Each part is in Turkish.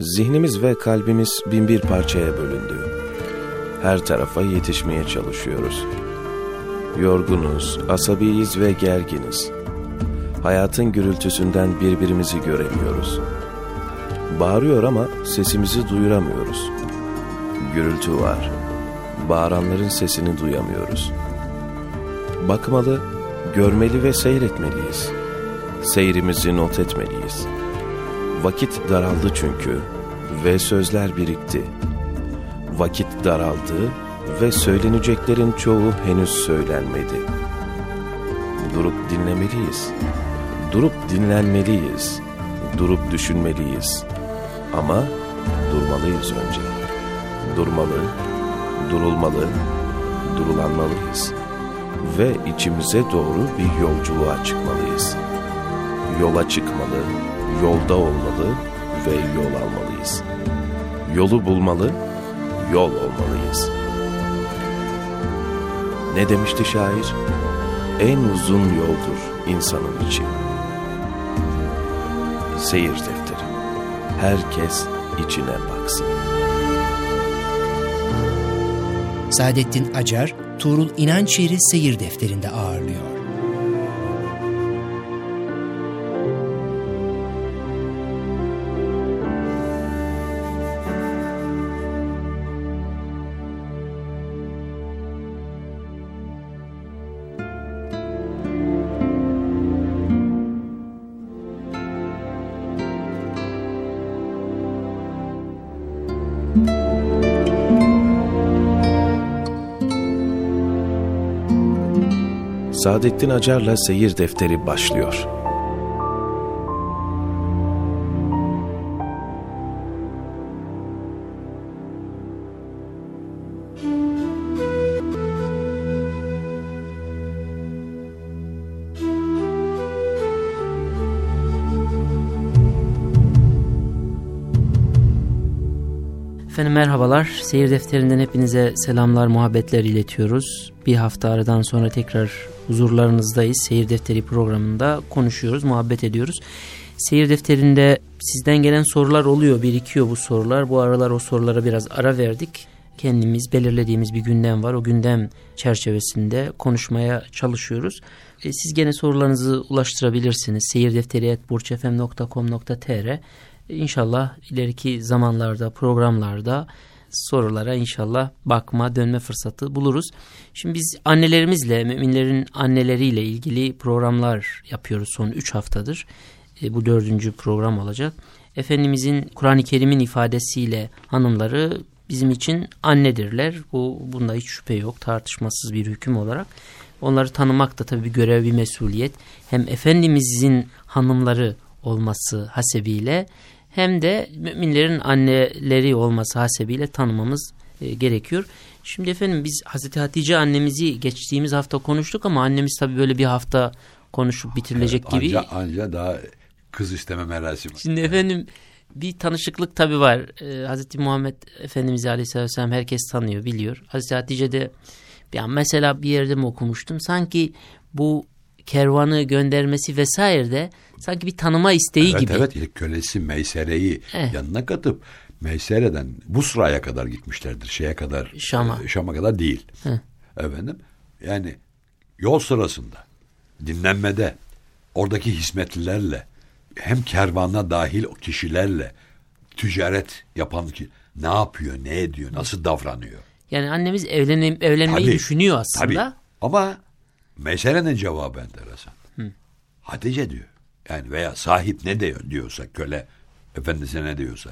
Zihnimiz ve kalbimiz binbir parçaya bölündü. Her tarafa yetişmeye çalışıyoruz. Yorgunuz, asabiyiz ve gerginiz. Hayatın gürültüsünden birbirimizi göremiyoruz. Bağırıyor ama sesimizi duyuramıyoruz. Gürültü var. Bağıranların sesini duyamıyoruz. Bakmalı, görmeli ve seyretmeliyiz. Seyrimizi not etmeliyiz. Vakit daraldı çünkü ve sözler birikti. Vakit daraldı ve söyleneceklerin çoğu henüz söylenmedi. Durup dinlemeliyiz. Durup dinlenmeliyiz. Durup düşünmeliyiz. Ama durmalıyız önce. Durmalı, durulmalı, durulanmalıyız. Ve içimize doğru bir yolculuğa çıkmalıyız. Yola çıkmalı, yolda olmalı ve yol almalıyız. Yolu bulmalı, yol olmalıyız. Ne demişti şair? En uzun yoldur insanın için. Seyir defteri. Herkes içine baksın. Saadettin Acar, Tuğrul İnançeri Seyir Defteri'nde ağırlıyor. Saadettin Acar'la Seyir Defteri başlıyor. Efendim merhabalar. Seyir defterinden hepinize selamlar, muhabbetler iletiyoruz. Bir hafta aradan sonra tekrar huzurlarınızdayız. Seyir defteri programında konuşuyoruz, muhabbet ediyoruz. Seyir defterinde sizden gelen sorular oluyor, birikiyor bu sorular. Bu aralar o sorulara biraz ara verdik. Kendimiz belirlediğimiz bir gündem var. O gündem çerçevesinde konuşmaya çalışıyoruz. E, siz gene sorularınızı ulaştırabilirsiniz. seyirdefteri.burçefem.com.tr İnşallah ileriki zamanlarda, programlarda sorulara inşallah bakma, dönme fırsatı buluruz. Şimdi biz annelerimizle, müminlerin anneleriyle ilgili programlar yapıyoruz son 3 haftadır. E, bu dördüncü program olacak. Efendimizin Kur'an-ı Kerim'in ifadesiyle hanımları bizim için annedirler. Bu Bunda hiç şüphe yok, tartışmasız bir hüküm olarak. Onları tanımak da tabii bir görev, bir mesuliyet. Hem Efendimizin hanımları olması hasebiyle hem de müminlerin anneleri olması hasebiyle tanımamız e, gerekiyor. Şimdi efendim biz Hazreti Hatice annemizi geçtiğimiz hafta konuştuk ama annemiz tabii böyle bir hafta konuşup bitirilecek evet, gibi. Anca, anca daha kız isteme merasimi. Şimdi efendim bir tanışıklık tabii var. Ee, Hazreti Muhammed Efendimiz Aleyhisselam herkes tanıyor, biliyor. Hazreti Hatice de ya mesela bir yerde mi okumuştum? Sanki bu kervanı göndermesi vesaire de sanki bir tanıma isteği evet, gibi. Evet evet kölesi Meysere'yi Evet. yanına katıp Meysere'den Busra'ya kadar gitmişlerdir. Şeye kadar. Şam'a. e, Şam'a kadar değil. Heh. Efendim yani yol sırasında dinlenmede oradaki hizmetlilerle hem kervanına dahil o kişilerle ticaret yapan ki ne yapıyor, ne ediyor, nasıl davranıyor. Yani annemiz evlenim, evlenmeyi Tabii, düşünüyor aslında. Tabii. Ama meselenin cevabı enteresan. Hatice diyor. Yani veya sahip ne diyor diyorsa köle efendisine ne diyorsa.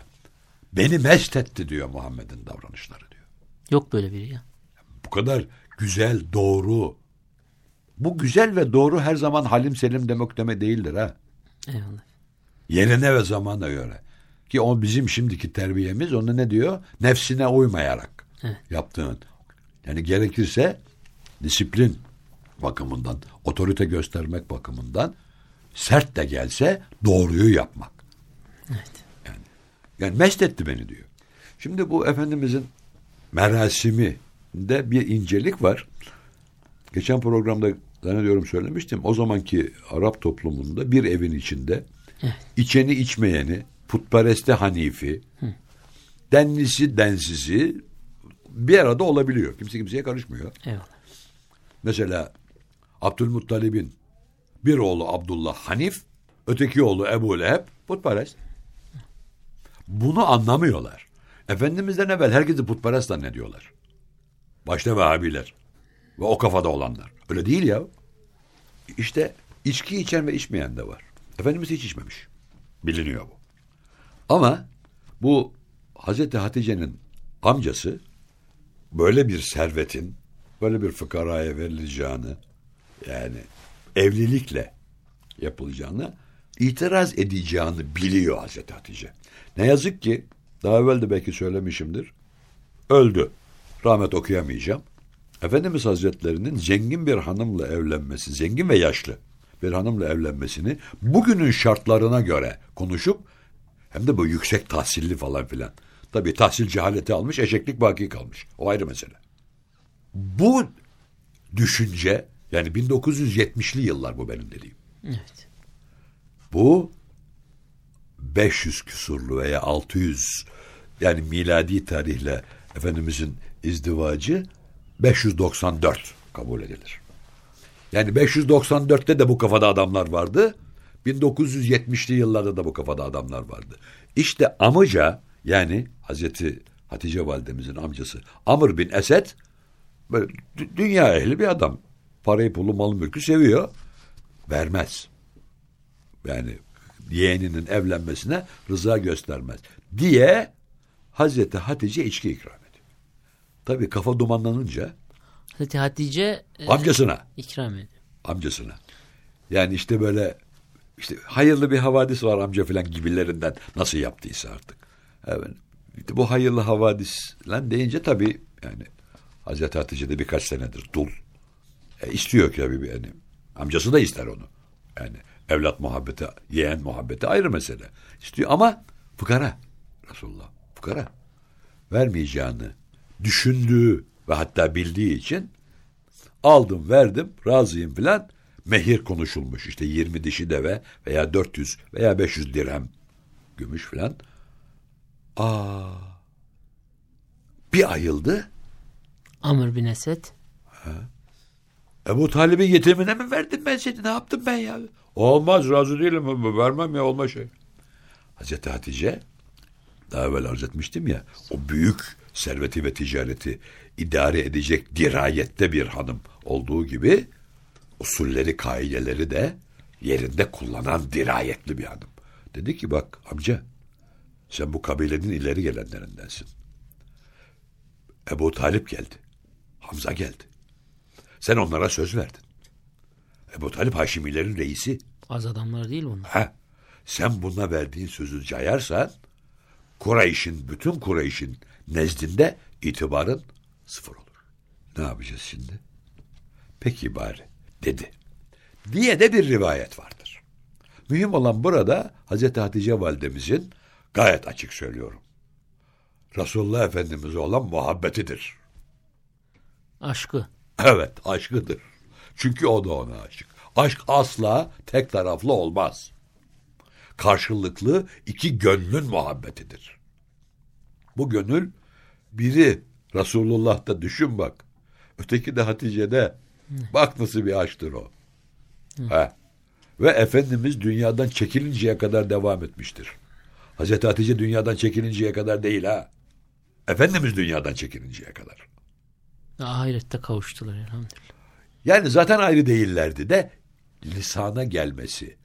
Beni mest etti diyor Muhammed'in davranışları diyor. Yok böyle biri ya. Bu kadar güzel, doğru. Bu güzel ve doğru her zaman halim selim demek deme değildir ha. Eyvallah. Yerine ve zamana göre. Ki o bizim şimdiki terbiyemiz onu ne diyor? Nefsine uymayarak Evet. yaptığın. Yani gerekirse disiplin bakımından, otorite göstermek bakımından sert de gelse doğruyu yapmak. Evet. Yani, yani mest etti beni diyor. Şimdi bu Efendimizin merasimi de bir incelik var. Geçen programda zannediyorum söylemiştim. O zamanki Arap toplumunda bir evin içinde içeni içmeyeni putpereste Hanifi, denlisi densizi bir arada olabiliyor. Kimse kimseye karışmıyor. Eyvallah. Mesela Abdülmuttalib'in bir oğlu Abdullah Hanif, öteki oğlu Ebu Leheb putperest. Bunu anlamıyorlar. Efendimizden evvel herkesi putperest zannediyorlar. Başta Vehhabiler ve o kafada olanlar. Öyle değil ya. İşte içki içen ve içmeyen de var. Efendimiz hiç içmemiş. Biliniyor bu. Ama bu Hazreti Hatice'nin amcası böyle bir servetin böyle bir fıkaraya verileceğini yani evlilikle yapılacağını itiraz edeceğini biliyor Hazreti Hatice. Ne yazık ki daha evvel de belki söylemişimdir. Öldü. Rahmet okuyamayacağım. Efendimiz Hazretlerinin zengin bir hanımla evlenmesi, zengin ve yaşlı bir hanımla evlenmesini bugünün şartlarına göre konuşup hem de bu yüksek tahsilli falan filan. Tabii tahsil cehaleti almış, eşeklik baki kalmış. O ayrı mesele. Bu düşünce yani 1970'li yıllar bu benim dediğim. Evet. Bu 500 küsurlu veya 600 yani miladi tarihle Efendimizin izdivacı 594 kabul edilir. Yani 594'te de bu kafada adamlar vardı. 1970'li yıllarda da bu kafada adamlar vardı. İşte amca yani Hazreti Hatice validemizin amcası Amr bin Esed böyle dü- dünya ehli bir adam. Parayı pulu malı mülkü seviyor. Vermez. Yani yeğeninin evlenmesine rıza göstermez. Diye Hazreti Hatice içki ikram ediyor. Tabii kafa dumanlanınca Hazreti Hatice e, amcasına ikram ediyor. amcasına. Yani işte böyle işte hayırlı bir havadis var amca filan gibilerinden nasıl yaptıysa artık. Evet. İşte bu hayırlı havadis lan deyince tabii yani Hazreti Hatice de birkaç senedir dul. E, istiyor ki tabii yani. Amcası da ister onu. Yani evlat muhabbeti, yeğen muhabbeti ayrı mesele. İstiyor ama fukara. Resulullah fukara. Vermeyeceğini düşündüğü ve hatta bildiği için aldım verdim razıyım filan mehir konuşulmuş işte 20 dişi deve veya 400 veya 500 dirhem gümüş filan. Aa. Bir ayıldı. Amr bin Esed Ebu Talib'in yetimine mi verdim ben seni? Ne yaptım ben ya? Olmaz razı değilim. Vermem ya olma şey. Hazreti Hatice daha evvel arz etmiştim ya o büyük serveti ve ticareti idare edecek dirayette bir hanım olduğu gibi usulleri kaideleri de yerinde kullanan dirayetli bir hanım. Dedi ki bak amca sen bu kabilenin ileri gelenlerindensin. Ebu Talip geldi. Hamza geldi. Sen onlara söz verdin. Ebu Talip Haşimilerin reisi. az adamlar değil bunlar. Ha, sen buna verdiğin sözü cayarsan Kureyş'in, bütün Kureyş'in nezdinde itibarın sıfır olur. Ne yapacağız şimdi? Peki bari dedi. Diye de bir rivayet vardır. Mühim olan burada Hazreti Hatice validemizin gayet açık söylüyorum. Resulullah Efendimiz'e olan muhabbetidir. Aşkı. Evet aşkıdır. Çünkü o da ona aşık. Aşk asla tek taraflı olmaz. Karşılıklı iki gönlün muhabbetidir. Bu gönül biri Resulullah'ta düşün bak. Öteki de Hatice'de. Bak nasıl bir aşktır o. He. Ve Efendimiz dünyadan çekilinceye kadar devam etmiştir. Hazreti Hatice dünyadan çekilinceye kadar değil ha. Efendimiz dünyadan çekilinceye kadar. Ahirette kavuştular elhamdülillah. Yani zaten ayrı değillerdi de lisana gelmesi,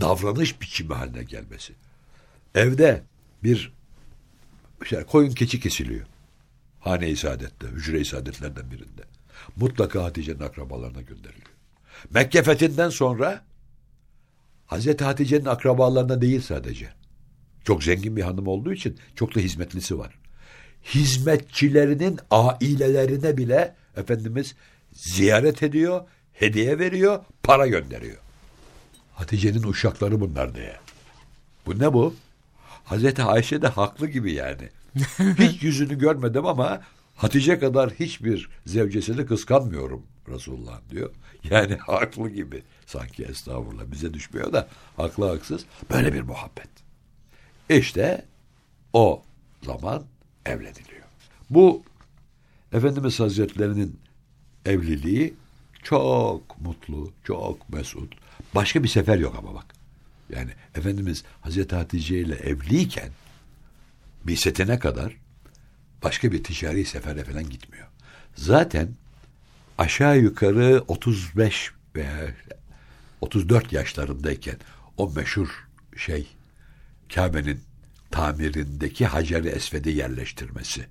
davranış biçimi haline gelmesi. Evde bir şey, koyun keçi kesiliyor. Hane-i Saadet'te, hücre-i Saadetlerden birinde. Mutlaka Hatice'nin akrabalarına gönderiliyor. Mekke fethinden sonra Hazreti Hatice'nin akrabalarına değil sadece. Çok zengin bir hanım olduğu için çok da hizmetlisi var. Hizmetçilerinin ailelerine bile Efendimiz ziyaret ediyor, hediye veriyor, para gönderiyor. Hatice'nin uşakları bunlar diye. Bu ne bu? Hazreti Ayşe de haklı gibi yani. Hiç yüzünü görmedim ama Hatice kadar hiçbir zevcesini kıskanmıyorum Resulullah diyor. Yani haklı gibi. Sanki estağfurullah bize düşmüyor da haklı haksız. Böyle bir muhabbet. İşte o zaman evleniliyor. Bu Efendimiz Hazretlerinin evliliği çok mutlu, çok mesut. Başka bir sefer yok ama bak. Yani Efendimiz Hazreti Hatice ile evliyken bir setine kadar başka bir ticari sefere falan gitmiyor. Zaten aşağı yukarı 35 veya 34 yaşlarındayken o meşhur şey Kabe'nin tamirindeki Hacer-i Esved'i yerleştirmesi.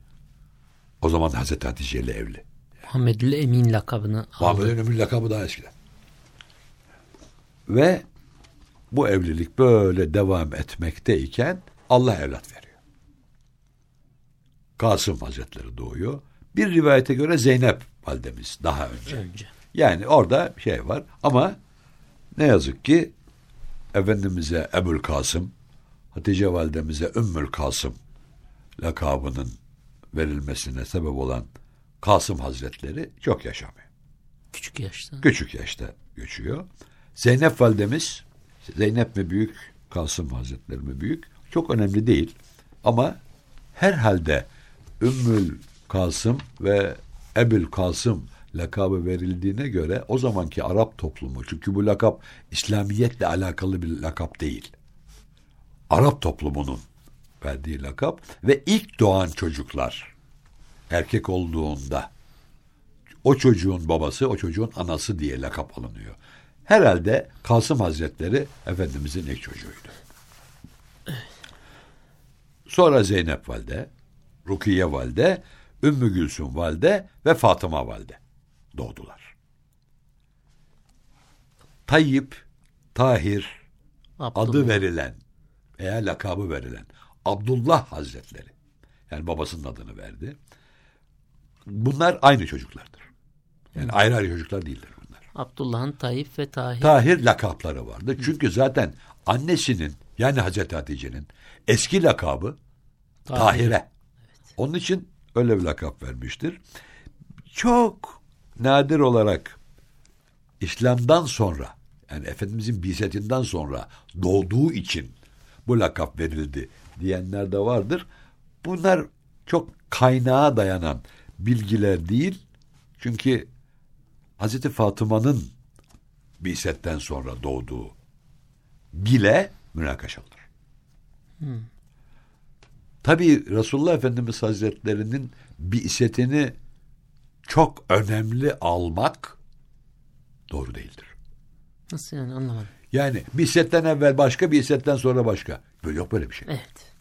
O zaman Hazreti Hatice ile evli. Muhammedül Emin lakabını aldı. Muhammed'in ömür lakabı daha eskiden. Ve bu evlilik böyle devam etmekteyken Allah evlat veriyor. Kasım Hazretleri doğuyor. Bir rivayete göre Zeynep validemiz daha önce. Önce. Yani orada şey var ama ne yazık ki Efendimiz'e Ebul Kasım, Hatice validemize Ümmül Kasım lakabının verilmesine sebep olan Kasım Hazretleri çok yaşamıyor. Küçük yaşta. Küçük yaşta göçüyor. Zeynep validemiz, Zeynep mi büyük, Kasım Hazretleri mi büyük? Çok önemli değil. Ama herhalde Ümmül Kasım ve Ebül Kasım lakabı verildiğine göre o zamanki Arap toplumu, çünkü bu lakap İslamiyetle alakalı bir lakap değil. Arap toplumunun verdiği lakap ve ilk doğan çocuklar erkek olduğunda o çocuğun babası, o çocuğun anası diye lakap alınıyor. Herhalde Kasım Hazretleri Efendimizin ilk çocuğuydu. Sonra Zeynep Valide, Rukiye Valide, Ümmü Gülsüm Valide ve Fatıma Valide doğdular. Tayyip, Tahir Abdullah. adı verilen veya lakabı verilen Abdullah Hazretleri yani babasının adını verdi. Bunlar aynı çocuklardır. Yani ayrı ayrı çocuklar değildir bunlar. Abdullah'ın Tayyip ve Tahir. Tahir lakapları vardı. Çünkü zaten annesinin yani Hazreti Hatice'nin eski lakabı Tahir. Tahire. Onun için öyle bir lakap vermiştir. Çok nadir olarak İslam'dan sonra yani Efendimizin bisetinden sonra doğduğu için bu lakap verildi diyenler de vardır. Bunlar çok kaynağa dayanan bilgiler değil. Çünkü Hazreti Fatıma'nın bisetten sonra doğduğu bile münakaşalıdır. Tabii Resulullah Efendimiz Hazretlerinin bisetini çok önemli almak doğru değildir. Nasıl yani anlamadım. Yani bisetten evvel başka, bisetten sonra başka. Böyle yok böyle bir şey. Evet.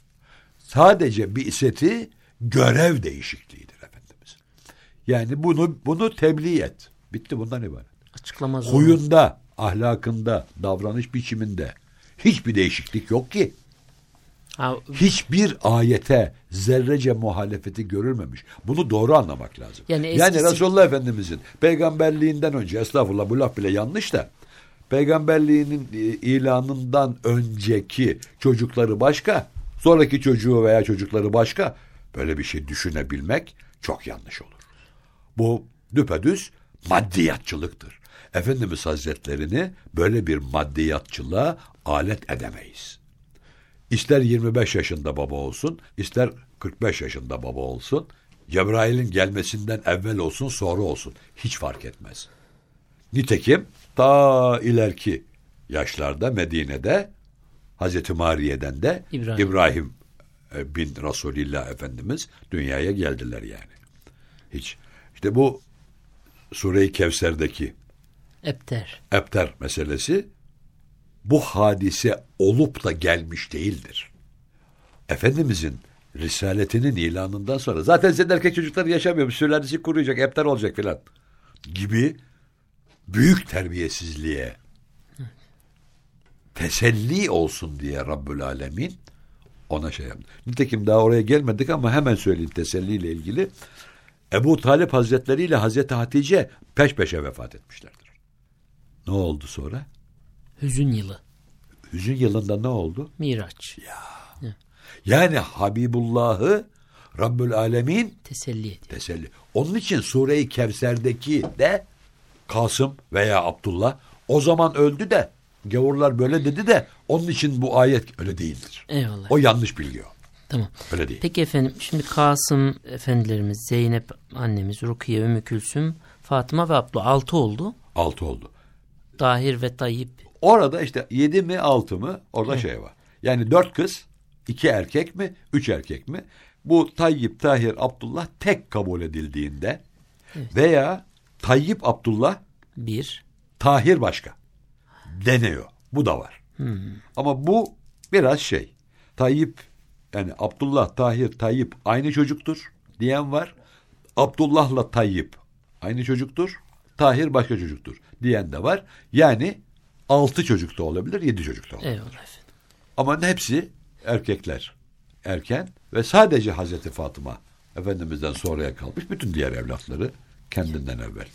Sadece biseti görev değişikliğidir Efendimiz. Yani bunu bunu tebliğ et. Bitti bundan ibaret. Açıklama. Huyunda, ahlakında, davranış biçiminde hiçbir değişiklik yok ki. Ha, Hiçbir ayete zerrece muhalefeti görülmemiş. Bunu doğru anlamak lazım. Yani Yani, eskisi- Resulullah Efendimizin peygamberliğinden önce estağfurullah bu laf bile yanlış da peygamberliğinin e, ilanından önceki çocukları başka, sonraki çocuğu veya çocukları başka böyle bir şey düşünebilmek çok yanlış olur. Bu düpedüz maddiyatçılıktır. Efendimiz Hazretlerini böyle bir maddiyatçılığa alet edemeyiz. İster 25 yaşında baba olsun, ister 45 yaşında baba olsun, Cebrail'in gelmesinden evvel olsun, sonra olsun. Hiç fark etmez. Nitekim ta ileriki yaşlarda Medine'de Hazreti Mariye'den de İbrahim. İbrahim, e, bin Resulillah Efendimiz dünyaya geldiler yani. Hiç. İşte bu Sure-i Kevser'deki Epter. Epter meselesi bu hadise olup da gelmiş değildir. Efendimizin risaletinin ilanından sonra zaten senin erkek çocukları yaşamıyor. Sülalesi kuruyacak, epter olacak filan gibi büyük terbiyesizliğe teselli olsun diye Rabbül Alemin ona şey yaptı. Nitekim daha oraya gelmedik ama hemen söyleyeyim teselliyle ilgili. Ebu Talip Hazretleri ile Hazreti Hatice peş peşe vefat etmişlerdir. Ne oldu sonra? Hüzün yılı. Hüzün yılında ne oldu? Miraç. Yani Habibullah'ı Rabbül Alemin Teselli ediyor. teselli. Onun için Sure-i Kevser'deki de Kasım veya Abdullah o zaman öldü de gavurlar böyle dedi de Onun için bu ayet öyle değildir. Eyvallah. O yanlış bilgi o. Tamam. Öyle değil. Peki efendim şimdi Kasım efendilerimiz, Zeynep annemiz, Rukiye, Ümmü Külsüm, Fatıma ve Abdullah altı oldu. Altı oldu. Dahir ve Tayyip. Orada işte yedi mi altı mı orada şey var. Yani dört kız, iki erkek mi, üç erkek mi? Bu Tayyip, Tahir, Abdullah tek kabul edildiğinde veya Tayyip, Abdullah, Bir. Tahir başka deniyor. Bu da var. Ama bu biraz şey. Tayyip yani Abdullah, Tahir, Tayyip aynı çocuktur diyen var. Abdullah'la Tayyip aynı çocuktur. Tahir başka çocuktur diyen de var. Yani altı çocuk da olabilir, yedi çocuk da olabilir. Eyvallah. Ama hepsi erkekler. Erken ve sadece Hazreti Fatıma Efendimiz'den sonraya kalmış. Bütün diğer evlatları kendinden evvel.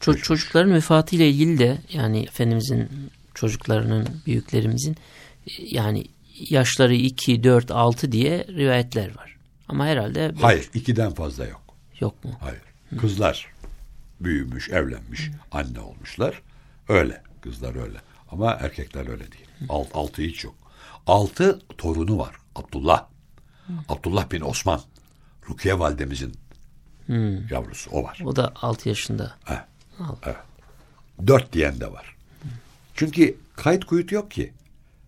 Ço- çocukların vefatı ile ilgili de yani Efendimizin çocuklarının, büyüklerimizin yani yaşları 2, 4, 6 diye rivayetler var. Ama herhalde beş- Hayır, ikiden fazla yok. yok mu? Hayır. Kızlar büyümüş, evlenmiş, anne olmuşlar. Öyle. Kızlar öyle. Ama erkekler öyle değil. Alt, altı hiç yok. Altı torunu var. Abdullah. Abdullah bin Osman. Rukiye validemizin yavrusu. O var. O da 6 yaşında. He. Evet. Dört diyen de var. Çünkü kayıt kuyut yok ki.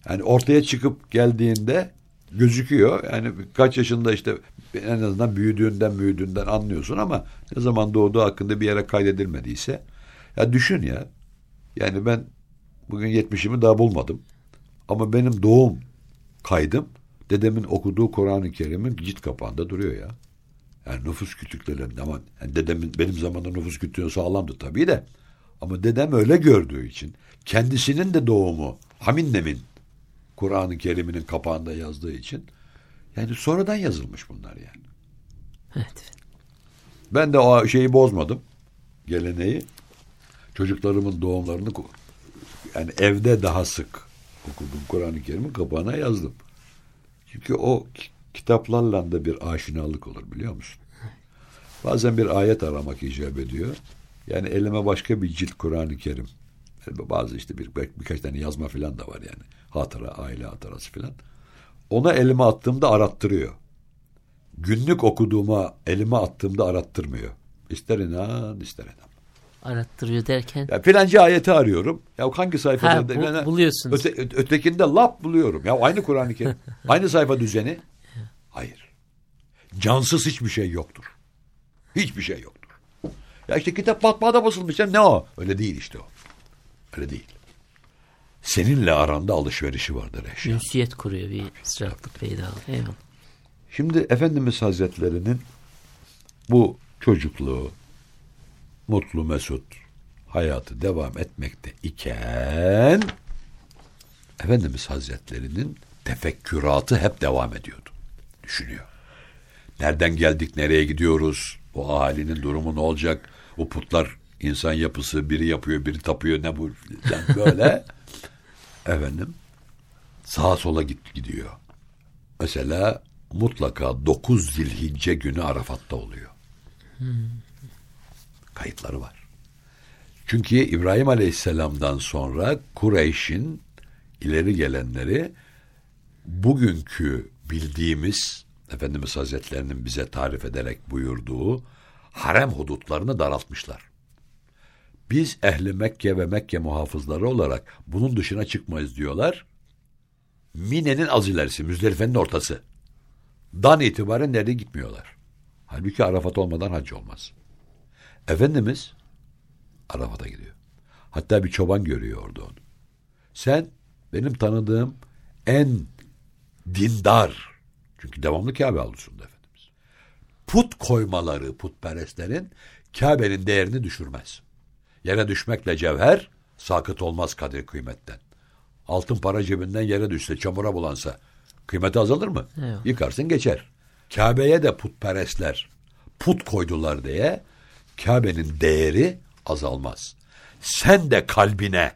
Yani ortaya çıkıp geldiğinde gözüküyor. Yani kaç yaşında işte en azından büyüdüğünden büyüdüğünden anlıyorsun ama ne zaman doğduğu hakkında bir yere kaydedilmediyse ya düşün ya. Yani ben bugün 70'imi daha bulmadım. Ama benim doğum kaydım dedemin okuduğu Kur'an-ı Kerim'in cilt kapağında duruyor ya. Yani nüfus kütüklerinde ama yani dedemin benim zamanımda nüfus kütüğü sağlamdı tabii de. Ama dedem öyle gördüğü için kendisinin de doğumu Haminnem'in Kur'an-ı Kerim'inin kapağında yazdığı için yani sonradan yazılmış bunlar yani. Evet. Ben de o şeyi bozmadım. Geleneği. Çocuklarımın doğumlarını yani evde daha sık okudum Kur'an-ı Kerim'in kapağına yazdım. Çünkü o kitaplarla da bir aşinalık olur biliyor musun? Bazen bir ayet aramak icap ediyor. Yani elime başka bir cilt Kur'an-ı Kerim. Yani bazı işte bir, bir- birkaç tane yazma falan da var yani. Hatıra, aile hatırası falan. Ona elime attığımda arattırıyor günlük okuduğuma elime attığımda arattırmıyor. İster inan ister inan. Arattırıyor derken Ya filanca ayeti arıyorum. Ya hangi sayfada? Ha, bu- buluyorsunuz. Öte, ötekinde lap buluyorum. Ya aynı Kur'an-ı Kerim. aynı sayfa düzeni. Hayır. Cansız hiçbir şey yoktur. Hiçbir şey yoktur. Ya işte kitap matbaada basılmış. Ne o? Öyle değil işte o. Öyle değil. Seninle aranda alışverişi vardır eşya. ünsiyet kuruyor bir sıcaklık peyda. Eyvallah. Şimdi Efendimiz Hazretlerinin bu çocukluğu, mutlu mesut hayatı devam etmekte iken Efendimiz Hazretlerinin tefekküratı hep devam ediyordu. Düşünüyor. Nereden geldik, nereye gidiyoruz? O ahalinin durumu ne olacak? O putlar insan yapısı, biri yapıyor, biri tapıyor, ne bu? Yani böyle efendim sağa sola git gidiyor. Mesela mutlaka 9 zilhicce günü Arafat'ta oluyor. Kayıtları var. Çünkü İbrahim Aleyhisselam'dan sonra Kureyş'in ileri gelenleri bugünkü bildiğimiz Efendimiz Hazretlerinin bize tarif ederek buyurduğu harem hudutlarını daraltmışlar. Biz ehli Mekke ve Mekke muhafızları olarak bunun dışına çıkmayız diyorlar. Mine'nin az ilerisi, Müzdelife'nin ortası. Dan itibaren nereye gitmiyorlar. Halbuki Arafat olmadan hac olmaz. Efendimiz Arafat'a gidiyor. Hatta bir çoban görüyor orada onu. Sen benim tanıdığım en dindar, çünkü devamlı Kabe avlusunda Efendimiz. Put koymaları putperestlerin Kabe'nin değerini düşürmez. Yere düşmekle cevher, sakıt olmaz kadir kıymetten. Altın para cebinden yere düşse, çamura bulansa kıymeti azalır mı? Evet. Yıkarsın geçer. Kabe'ye de putperestler put koydular diye Kabe'nin değeri azalmaz. Sen de kalbine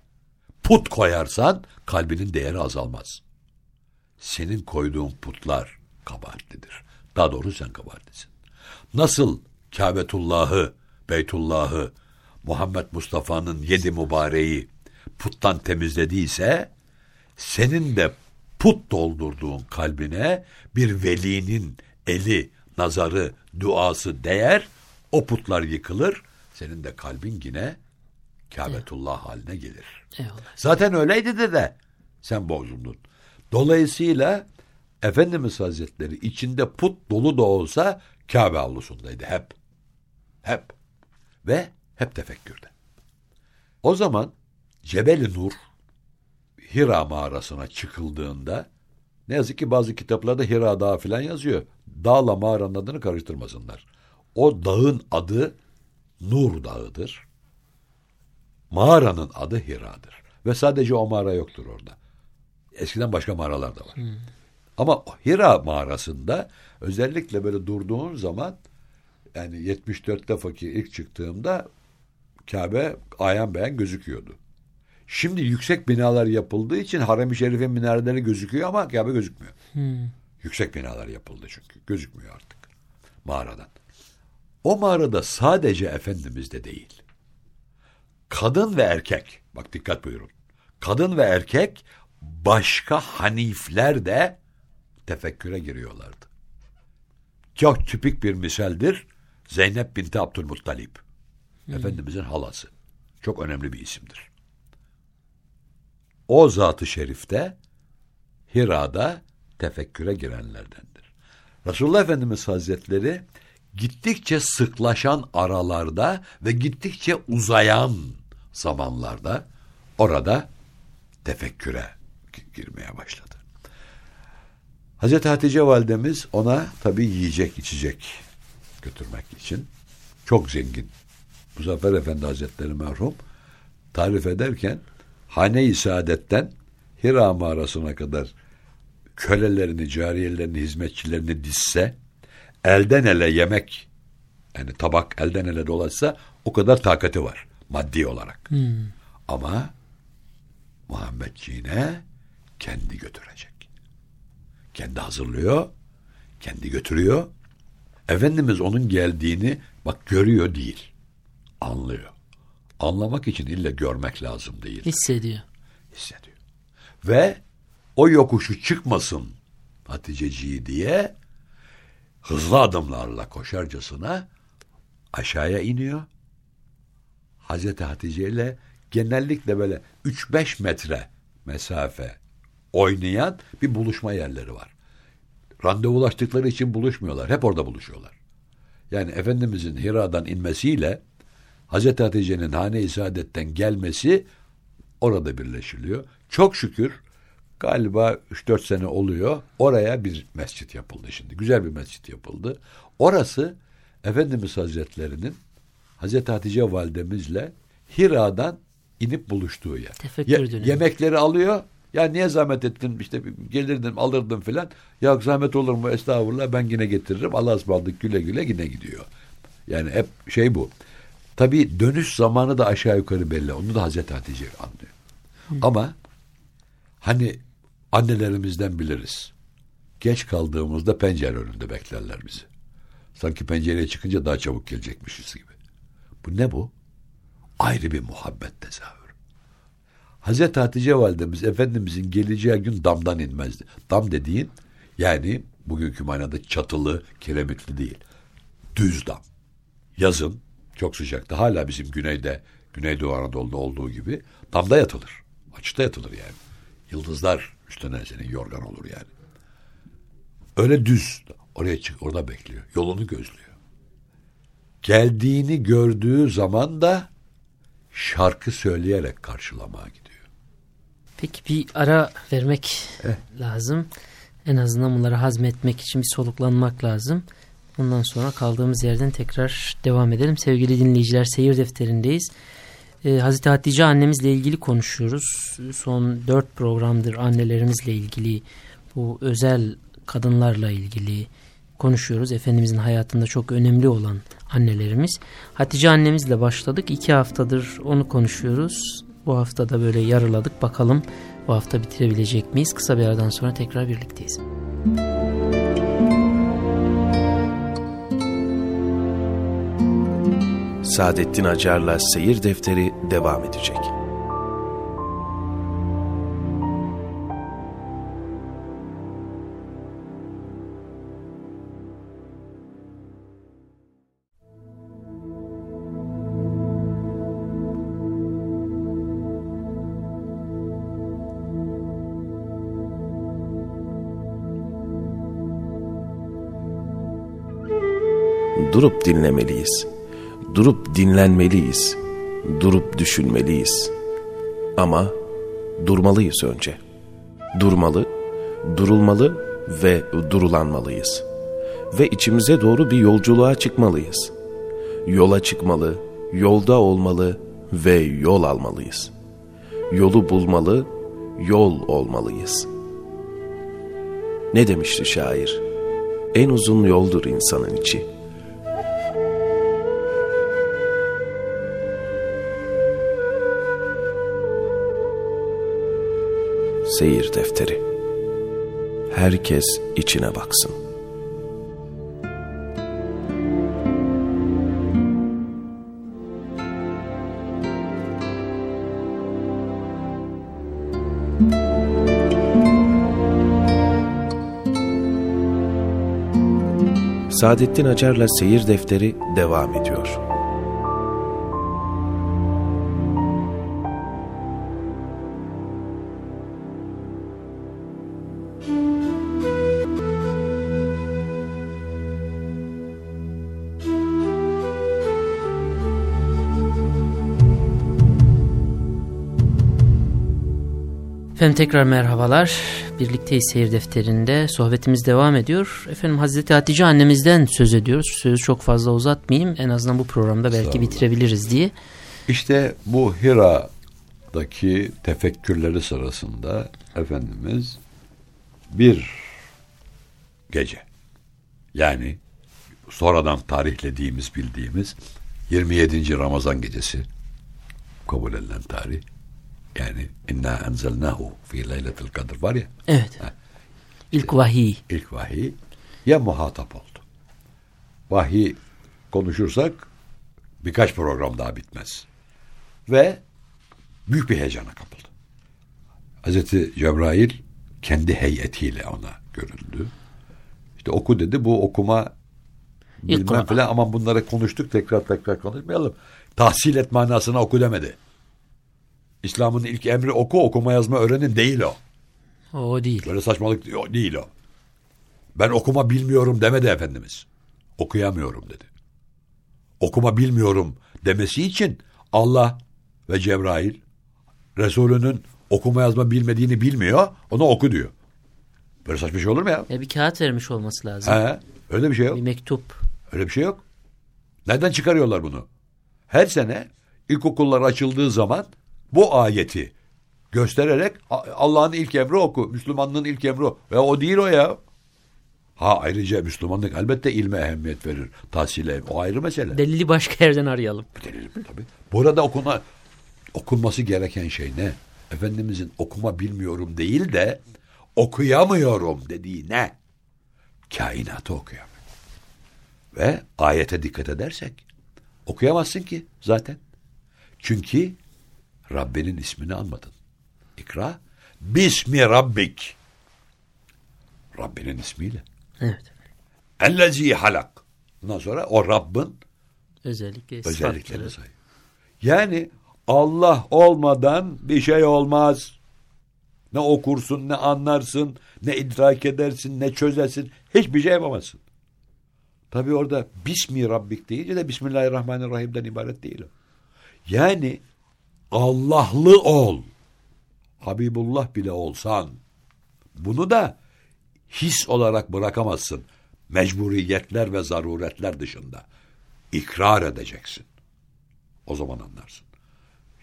put koyarsan kalbinin değeri azalmaz. Senin koyduğun putlar kabahatlidir. Daha doğrusu sen kabahatlisin. Nasıl Kabetullah'ı, Beytullah'ı, Muhammed Mustafa'nın yedi mübareği puttan temizlediyse senin de put doldurduğun kalbine bir velinin eli, nazarı, duası değer, o putlar yıkılır, senin de kalbin yine Kâbetullah haline gelir. Eyvallah. Zaten öyleydi de de sen bozuldun. Dolayısıyla Efendimiz Hazretleri içinde put dolu da olsa Kabe avlusundaydı hep. Hep. Ve hep tefekkürde. O zaman Cebeli Nur Hira mağarasına çıkıldığında ne yazık ki bazı kitaplarda Hira Dağı falan yazıyor. Dağla mağaranın adını karıştırmasınlar. O dağın adı Nur Dağı'dır. Mağaranın adı Hira'dır. Ve sadece o mağara yoktur orada. Eskiden başka mağaralar da var. Ama o Hira mağarasında özellikle böyle durduğun zaman yani 74'te fakir ilk çıktığımda Kabe ayan beyan gözüküyordu. Şimdi yüksek binalar yapıldığı için Harem-i Şerif'in minareleri gözüküyor ama Kabe gözükmüyor. Yüksek binalar yapıldı çünkü. Gözükmüyor artık mağaradan. O mağarada sadece Efendimiz de değil. Kadın ve erkek, bak dikkat buyurun. Kadın ve erkek başka hanifler de tefekküre giriyorlardı. Çok tipik bir misaldir. Zeynep binti Abdülmuttalip. Efendimizin halası. Çok önemli bir isimdir. O zatı şerifte Hira'da tefekküre girenlerdendir. Resulullah Efendimiz Hazretleri gittikçe sıklaşan aralarda ve gittikçe uzayan zamanlarda orada tefekküre girmeye başladı. Hazreti Hatice validemiz ona tabii yiyecek içecek götürmek için çok zengin. Muzaffer Efendi Hazretleri merhum tarif ederken hane-i saadetten Hira mağarasına kadar kölelerini, cariyelerini, hizmetçilerini dizse, elden ele yemek, yani tabak elden ele dolaşsa o kadar takati var maddi olarak. Ama Muhammedciğine kendi götürecek. Kendi hazırlıyor, kendi götürüyor. Efendimiz onun geldiğini bak görüyor değil, anlıyor. Anlamak için illa görmek lazım değil Hissediyor. hissediyor. Ve o yokuşu çıkmasın Haticeciği diye hızlı adımlarla koşarcasına aşağıya iniyor. Hazreti Hatice ile genellikle böyle 3-5 metre mesafe oynayan bir buluşma yerleri var. Randevulaştıkları için buluşmuyorlar. Hep orada buluşuyorlar. Yani Efendimizin Hira'dan inmesiyle Hazreti Hatice'nin hane-i saadetten gelmesi orada birleşiliyor. Çok şükür galiba 3-4 sene oluyor. Oraya bir mescit yapıldı şimdi. Güzel bir mescit yapıldı. Orası Efendimiz Hazretlerinin Hazreti Hatice validemizle Hira'dan inip buluştuğu yer. Tefekkür Ye- dönemi. yemekleri alıyor. Ya niye zahmet ettin işte gelirdim alırdım filan. Ya zahmet olur mu estağfurullah ben yine getiririm. Allah'a ısmarladık güle güle yine gidiyor. Yani hep şey bu. Tabii dönüş zamanı da aşağı yukarı belli. Onu da Hazreti Hatice anlıyor. Ama hani annelerimizden biliriz. Geç kaldığımızda pencere önünde beklerler bizi. Sanki pencereye çıkınca daha çabuk gelecekmişiz gibi. Bu ne bu? Ayrı bir muhabbet tezahürü. Hazreti Hatice validemiz Efendimizin geleceği gün damdan inmezdi. Dam dediğin yani bugünkü manada çatılı, kiremitli değil. Düz dam. Yazın çok sıcakta hala bizim güneyde, Güneydoğu Anadolu'da olduğu gibi damda yatılır. Açıkta yatılır yani. Yıldızlar üstüne senin yorgan olur yani. Öyle düz. Oraya çık, orada bekliyor. Yolunu gözlüyor. Geldiğini gördüğü zaman da şarkı söyleyerek karşılamaya gidiyor. Peki bir ara vermek lazım. En azından bunları hazmetmek için bir soluklanmak lazım. Bundan sonra kaldığımız yerden tekrar devam edelim. Sevgili dinleyiciler seyir defterindeyiz. Ee, Hazreti Hatice annemizle ilgili konuşuyoruz. Son dört programdır annelerimizle ilgili bu özel kadınlarla ilgili konuşuyoruz. Efendimizin hayatında çok önemli olan annelerimiz. Hatice annemizle başladık. İki haftadır onu konuşuyoruz. Bu hafta da böyle yarıladık. Bakalım bu hafta bitirebilecek miyiz? Kısa bir aradan sonra tekrar birlikteyiz. Saadettin Acar'la Seyir Defteri devam edecek. Durup dinlemeliyiz. Durup dinlenmeliyiz. Durup düşünmeliyiz. Ama durmalıyız önce. Durmalı, durulmalı ve durulanmalıyız. Ve içimize doğru bir yolculuğa çıkmalıyız. Yola çıkmalı, yolda olmalı ve yol almalıyız. Yolu bulmalı, yol olmalıyız. Ne demişti şair? En uzun yoldur insanın içi. Seyir defteri. Herkes içine baksın. Saadettin Acar'la Seyir Defteri devam ediyor. Efendim tekrar merhabalar. Birlikteyiz seyir defterinde. Sohbetimiz devam ediyor. Efendim Hazreti Hatice annemizden söz ediyoruz. Sözü çok fazla uzatmayayım. En azından bu programda belki bitirebiliriz diye. İşte bu Hira'daki tefekkürleri sırasında Efendimiz bir gece yani sonradan tarihlediğimiz bildiğimiz 27. Ramazan gecesi kabul edilen tarih yani inna enzelnahu fi leyletil kadr var ya. Evet. Ha. İlk vahiy. İlk vahiy ya muhatap oldu. Vahiy konuşursak birkaç program daha bitmez. Ve büyük bir heyecana kapıldı. Hazreti Cebrail kendi heyetiyle ona göründü. İşte oku dedi. Bu okuma bilmem falan ama bunları konuştuk tekrar tekrar konuşmayalım. Tahsil et manasına oku demedi. İslam'ın ilk emri oku okuma yazma öğrenin değil o. O değil. Böyle saçmalık o- değil o. Ben okuma bilmiyorum demedi Efendimiz. Okuyamıyorum dedi. Okuma bilmiyorum demesi için Allah ve Cebrail Resulünün okuma yazma bilmediğini bilmiyor. Ona oku diyor. Böyle saçma şey olur mu ya? Ya bir kağıt vermiş olması lazım. He, öyle bir şey yok. Bir mektup. Öyle bir şey yok. Nereden çıkarıyorlar bunu? Her sene ilkokullar açıldığı zaman bu ayeti göstererek Allah'ın ilk emri oku. Müslümanlığın ilk emri o. Ya o değil o ya. Ha ayrıca Müslümanlık elbette ilme ehemmiyet verir. Tahsile o ayrı mesele. Delili başka yerden arayalım. Delilim tabii. Burada okuna, okunması gereken şey ne? Efendimizin okuma bilmiyorum değil de okuyamıyorum dediği ne? Kainatı okuyamıyor. Ve ayete dikkat edersek okuyamazsın ki zaten. Çünkü Rabbinin ismini anmadın. İkra. Bismi Rabbik. Rabbinin ismiyle. Evet. Ellezi halak. Ondan sonra o Rabbin Özellikle özelliklerine sıfatları. sahip. Yani Allah olmadan bir şey olmaz. Ne okursun, ne anlarsın, ne idrak edersin, ne çözersin. Hiçbir şey yapamazsın. Tabi orada Bismi Rabbik deyince de Bismillahirrahmanirrahim'den ibaret değil o. Yani Allah'lı ol. Habibullah bile olsan. Bunu da his olarak bırakamazsın. Mecburiyetler ve zaruretler dışında. İkrar edeceksin. O zaman anlarsın.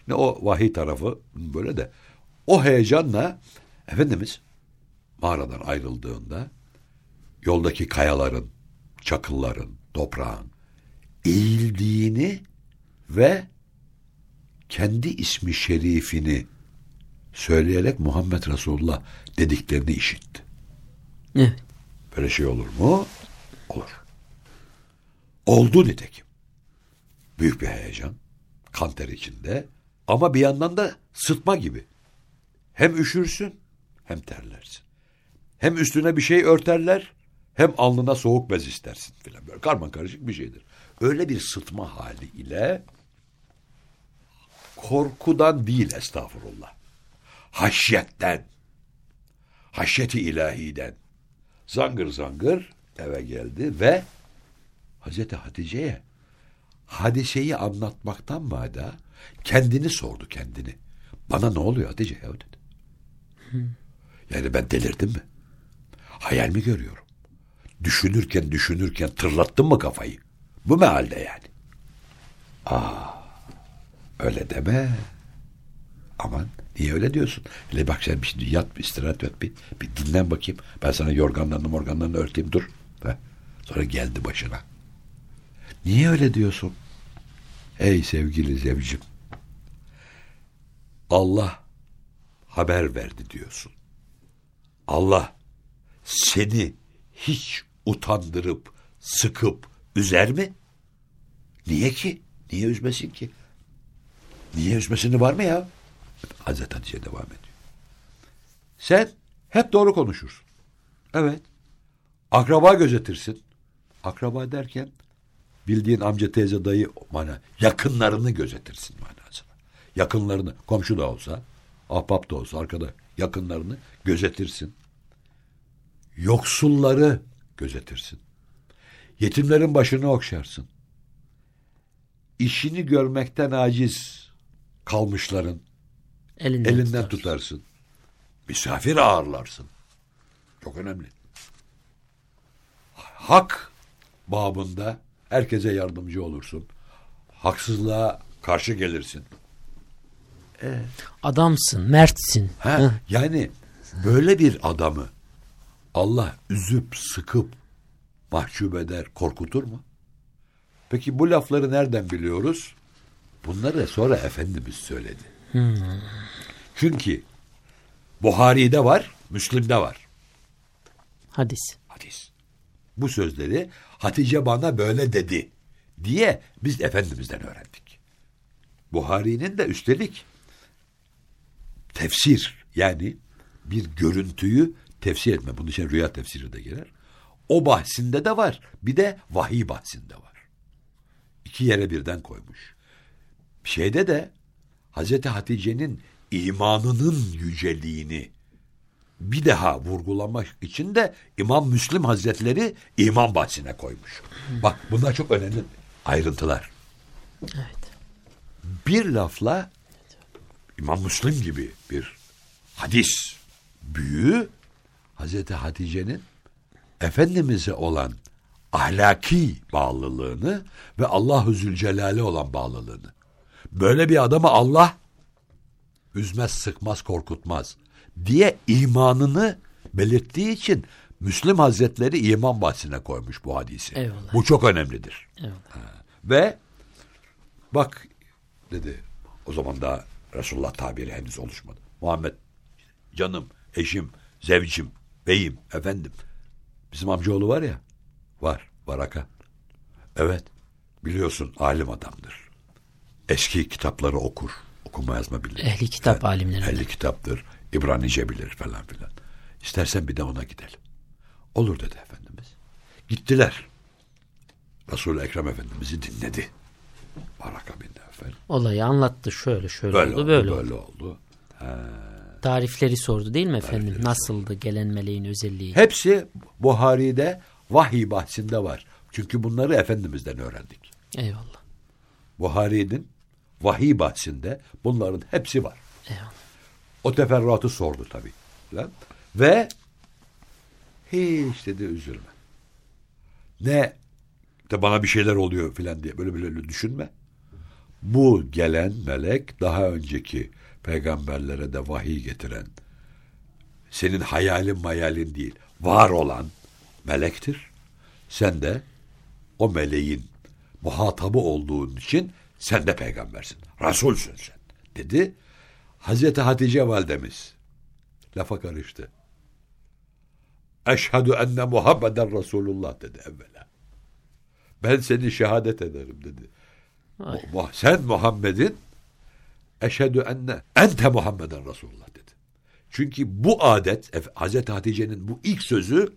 Ne o vahiy tarafı böyle de. O heyecanla Efendimiz mağaradan ayrıldığında yoldaki kayaların, çakılların, toprağın eğildiğini ve kendi ismi şerifini söyleyerek Muhammed Resulullah dediklerini işitti. Evet. Böyle şey olur mu? Olur. Oldu nitekim. Büyük bir heyecan. Kan ter içinde. Ama bir yandan da sıtma gibi. Hem üşürsün hem terlersin. Hem üstüne bir şey örterler hem alnına soğuk bez istersin filan. Böyle karman karışık bir şeydir. Öyle bir sıtma hali ile korkudan değil estağfurullah. Haşyetten, haşyeti ilahiden zangır zangır eve geldi ve Hazreti Hatice'ye hadiseyi anlatmaktan mada kendini sordu kendini. Bana ne oluyor Hatice ya dedi. Yani ben delirdim mi? Hayal mi görüyorum? Düşünürken düşünürken tırlattım mı kafayı? Bu mealde yani. Aa, öyle deme. Aman niye öyle diyorsun? Hele bak sen şimdi yat istirahat et bir, bir dinlen bakayım. Ben sana yorganlarını morganlarını örteyim dur. Ha? Sonra geldi başına. Niye öyle diyorsun? Ey sevgili zevcim. Allah haber verdi diyorsun. Allah seni hiç utandırıp sıkıp üzer mi? Niye ki? Niye üzmesin ki? Niye üzmesini var mı ya? Hazreti Hatice devam ediyor. Sen hep doğru konuşursun. Evet. Akraba gözetirsin. Akraba derken bildiğin amca teyze dayı mana yakınlarını gözetirsin manasına. Yakınlarını komşu da olsa ahbap da olsa arkada yakınlarını gözetirsin. Yoksulları gözetirsin. Yetimlerin başını okşarsın. İşini görmekten aciz kalmışların Elinden, elinden tutar. tutarsın. Misafir ağırlarsın. Çok önemli. Hak babında herkese yardımcı olursun. Haksızlığa karşı gelirsin. Adamsın, mertsin. Ha, yani böyle bir adamı Allah üzüp sıkıp mahcup eder, korkutur mu? Peki bu lafları nereden biliyoruz? Bunları sonra Efendimiz söyledi. Çünkü Buhari'de var, Müslim'de var. Hadis. Hadis. Bu sözleri Hatice bana böyle dedi diye biz Efendimiz'den öğrendik. Buhari'nin de üstelik tefsir yani bir görüntüyü tefsir etme. Bunun için rüya tefsiri de girer. O bahsinde de var. Bir de vahiy bahsinde var. İki yere birden koymuş. Şeyde de Hazreti Hatice'nin imanının yüceliğini bir daha vurgulamak için de İmam Müslim Hazretleri iman bahsine koymuş. Bak bunlar çok önemli ayrıntılar. Evet. Bir lafla İmam Müslim gibi bir hadis büyüğü Hazreti Hatice'nin Efendimiz'e olan ahlaki bağlılığını ve Allahu Zülcelal'e olan bağlılığını. Böyle bir adamı Allah üzmez, sıkmaz, korkutmaz diye imanını belirttiği için Müslim Hazretleri iman bahsine koymuş bu hadisi. Eyvallah. Bu çok önemlidir. Eyvallah. Ve bak dedi o zaman da Resulullah tabiri henüz oluşmadı. Muhammed canım, eşim, zevcim, beyim, efendim. Bizim amcaoğlu var ya. Var, Varaka. Evet. Biliyorsun alim adamdır. Eski kitapları okur. Okuma yazma bilir. Ehli kitap alimlerinden. Ehli kitaptır. İbranice bilir falan filan. İstersen bir de ona gidelim. Olur dedi Efendimiz. Gittiler. Resul-i Ekrem Efendimiz'i dinledi. Baraka bin Efendim. Olayı anlattı. Şöyle şöyle Böyle oldu, oldu, böyle böyle oldu. oldu. Tarifleri sordu değil mi efendim? Nasıldı gelen meleğin özelliği? Hepsi Buhari'de vahiy bahsinde var. Çünkü bunları Efendimiz'den öğrendik. Eyvallah. Buhari'nin vahiy bahsinde bunların hepsi var. Eyvallah. O teferruatı sordu tabii. Falan. Ve hiç dedi üzülme. Ne de bana bir şeyler oluyor filan diye böyle böyle düşünme. Bu gelen melek daha önceki peygamberlere de vahiy getiren senin hayalin mayalin değil var olan melektir. Sen de o meleğin muhatabı olduğun için sen de peygambersin. Resulsün sen dedi. Hazreti Hatice validemiz lafa karıştı. Eşhedü enne Muhammeden Resulullah dedi evvela. Ben seni şehadet ederim dedi. Mu- Sen Muhammed'in eşhedü enne ente Muhammeden Resulullah dedi. Çünkü bu adet Hazreti Hatice'nin bu ilk sözü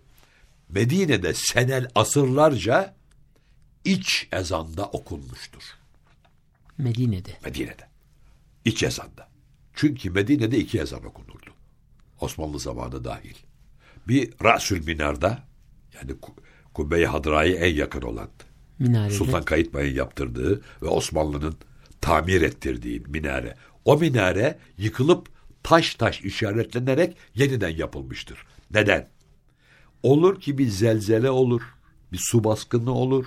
Medine'de senel asırlarca iç ezanda okunmuştur. Medine'de. Medine'de. İç ezanda. Çünkü Medine'de iki ezan okunurdu. Osmanlı zamanı dahil. Bir Rasül Minar'da yani Ku- Kubbe-i Hadra'ya en yakın olan Minarede. Sultan Kayıtbay'ın yaptırdığı ve Osmanlı'nın tamir ettirdiği minare. O minare yıkılıp taş taş işaretlenerek yeniden yapılmıştır. Neden? Olur ki bir zelzele olur, bir su baskını olur.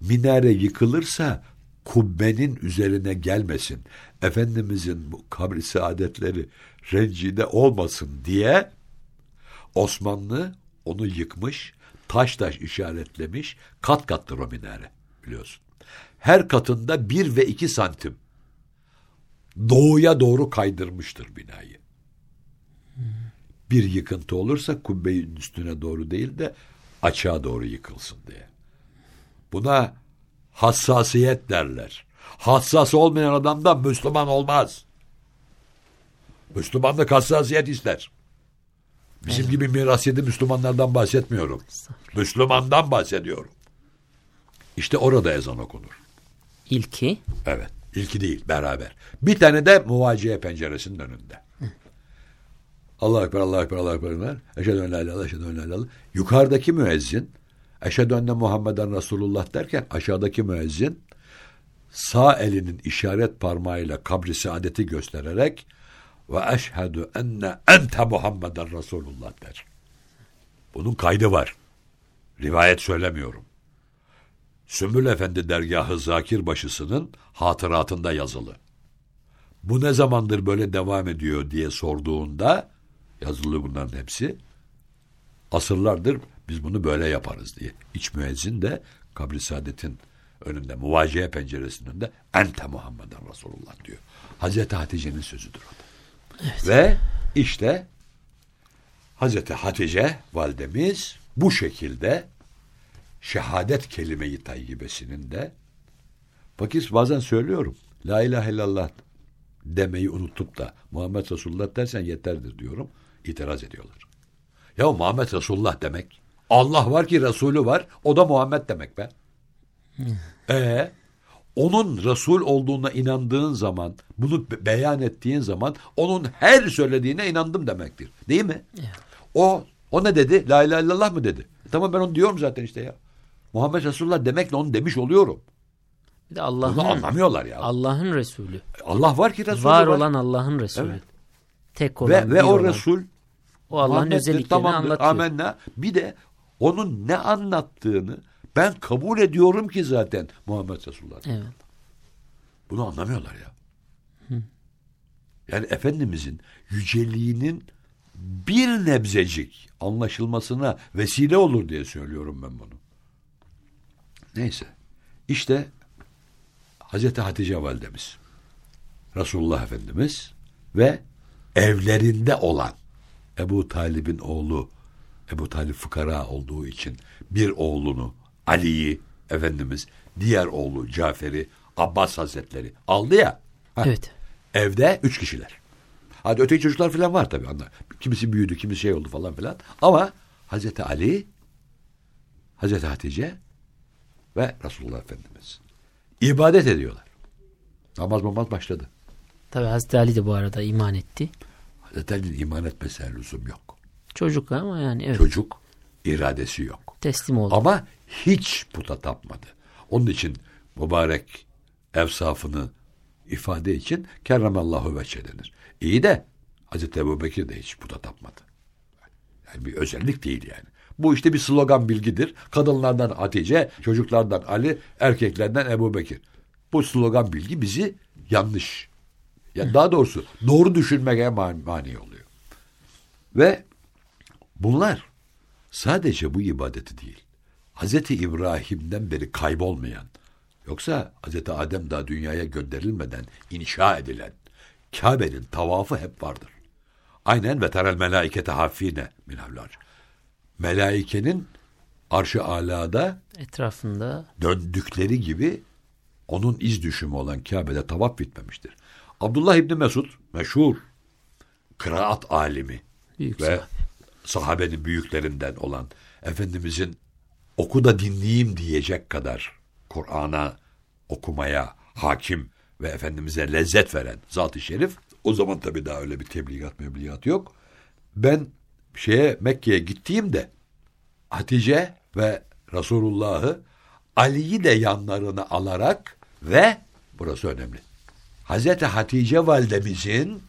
Minare yıkılırsa kubbenin üzerine gelmesin. Efendimizin bu kabri saadetleri rencide olmasın diye Osmanlı onu yıkmış, taş taş işaretlemiş, kat kattır o minare biliyorsun. Her katında bir ve iki santim doğuya doğru kaydırmıştır binayı. Bir yıkıntı olursa kubbenin üstüne doğru değil de açığa doğru yıkılsın diye. Buna hassasiyet derler. Hassas olmayan adamdan Müslüman olmaz. Müslümanlık hassasiyet ister. Bizim gibi miras yedi Müslümanlardan bahsetmiyorum. Müslümandan bahsediyorum. İşte orada ezan okunur. İlki Evet. İlki değil beraber. Bir tane de muvaciye penceresinin önünde. Allah Ekber, Allah Ekber, Allah Ekber. Eşhedü en la ilahe illallah, eşhedü en la ilahe. Yukarıdaki müezzin eşhedü enne Muhammeden Resulullah derken aşağıdaki müezzin sağ elinin işaret parmağıyla kabri saadeti göstererek ve eşhedü enne ente Muhammeden Resulullah der. Bunun kaydı var. Rivayet söylemiyorum. Sümbül Efendi dergahı Zakir başısının hatıratında yazılı. Bu ne zamandır böyle devam ediyor diye sorduğunda yazılı bunların hepsi. Asırlardır biz bunu böyle yaparız diye. İç müezzin de kabri saadetin önünde, muvaciye penceresinin önünde ente Muhammeden Resulullah diyor. Hazreti Hatice'nin sözüdür o da. Ve işte Hazreti Hatice validemiz bu şekilde şehadet kelime-i tayyibesinin de fakir bazen söylüyorum. La ilahe illallah demeyi unutup da Muhammed Resulullah dersen yeterdir diyorum. İtiraz ediyorlar. Ya Muhammed Resulullah demek Allah var ki Resulü var o da Muhammed demek be. Ee, onun Resul olduğuna inandığın zaman, bunu be- beyan ettiğin zaman onun her söylediğine inandım demektir. Değil mi? O o ne dedi? La ilahe illallah mı dedi? E tamam ben onu diyorum zaten işte ya. Muhammed Resulullah demekle onu demiş oluyorum. bir de Bunu Allah'ın anlamıyorlar ya. Allah'ın Resulü. Allah var ki Resulü var var. olan Allah'ın Resulü. Evet. Tek olan, ve ve o olan. Resul o Allah'ın özelliklerini tamamdır, anlatıyor. Amenna. Bir de onun ne anlattığını ben kabul ediyorum ki zaten Muhammed Resulullah. Evet. Bunu anlamıyorlar ya. Yani Efendimizin yüceliğinin bir nebzecik anlaşılmasına vesile olur diye söylüyorum ben bunu. Neyse. İşte Hazreti Hatice validemiz, Resulullah Efendimiz ve evlerinde olan Ebu Talib'in oğlu, Ebu Talib fıkara olduğu için bir oğlunu Ali'yi Efendimiz, diğer oğlu Cafer'i Abbas Hazretleri aldı ya. Ha, Evet. Evde üç kişiler. Hadi öteki çocuklar falan var tabii. Onlar. Kimisi büyüdü, kimisi şey oldu falan filan. Ama Hazreti Ali, Hazreti Hatice ve Resulullah Efendimiz ibadet ediyorlar. Namaz mamaz başladı. Tabi Hazreti Ali de bu arada iman etti. Hazreti Ali'nin iman etmesine lüzum yok. Çocuk ama yani evet Çocuk iradesi yok. teslim oldu. Ama hiç puta tapmadı. Onun için mübarek evsafını ifade için kerremallahu veçhe denir. İyi de Hazreti Ebu Bekir de hiç puta tapmadı. Yani bir özellik değil yani. Bu işte bir slogan bilgidir. Kadınlardan Hatice, çocuklardan Ali, erkeklerden Ebu Bekir. Bu slogan bilgi bizi yanlış. Ya daha doğrusu doğru düşünmeye mani oluyor. Ve bunlar sadece bu ibadeti değil. Hazreti İbrahim'den beri kaybolmayan, yoksa Hazreti Adem daha dünyaya gönderilmeden inşa edilen Kabe'nin tavafı hep vardır. Aynen ve terel melaikete hafine minavlar. Melaikenin arşı alada Etrafında döndükleri gibi onun iz düşümü olan Kabe'de tavaf bitmemiştir. Abdullah İbni Mesud meşhur kıraat alimi büyük ve sahabe. Sahabenin büyüklerinden olan Efendimizin oku da dinleyeyim diyecek kadar Kur'an'a okumaya hakim ve Efendimiz'e lezzet veren Zat-ı Şerif o zaman tabii daha öyle bir tebligat mebligat yok. Ben şeye Mekke'ye gittiğimde Hatice ve Resulullah'ı Ali'yi de yanlarına alarak ve burası önemli. Hazreti Hatice validemizin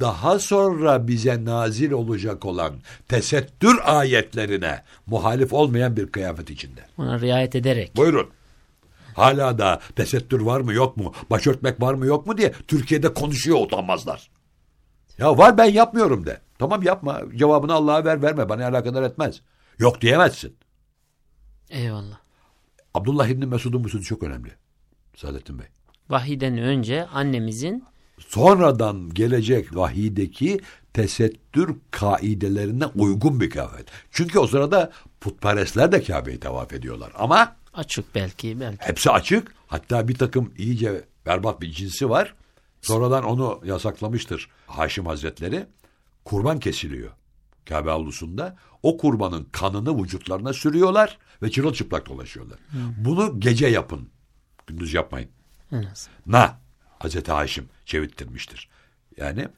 daha sonra bize nazil olacak olan tesettür ayetlerine muhalif olmayan bir kıyafet içinde. Ona riayet ederek. Buyurun. Hala da tesettür var mı yok mu, başörtmek var mı yok mu diye Türkiye'de konuşuyor utanmazlar. Ya var ben yapmıyorum de. Tamam yapma. Cevabını Allah'a ver verme. Bana alakadar etmez. Yok diyemezsin. Eyvallah. Abdullah İbni Mesud'un bu sözü çok önemli. Saadettin Bey. Vahiden önce annemizin Sonradan gelecek vahiydeki tesettür kaidelerine uygun bir kıyafet. Çünkü o sırada putperestler de Kabe'yi tavaf ediyorlar. Ama açık belki belki. hepsi açık. Hatta bir takım iyice berbat bir cinsi var. Sonradan onu yasaklamıştır Haşim Hazretleri. Kurban kesiliyor Kabe avlusunda. O kurbanın kanını vücutlarına sürüyorlar ve çırılçıplak dolaşıyorlar. Bunu gece yapın. Gündüz yapmayın. Az. Na Hazreti Haşim çevittirmiştir. Yani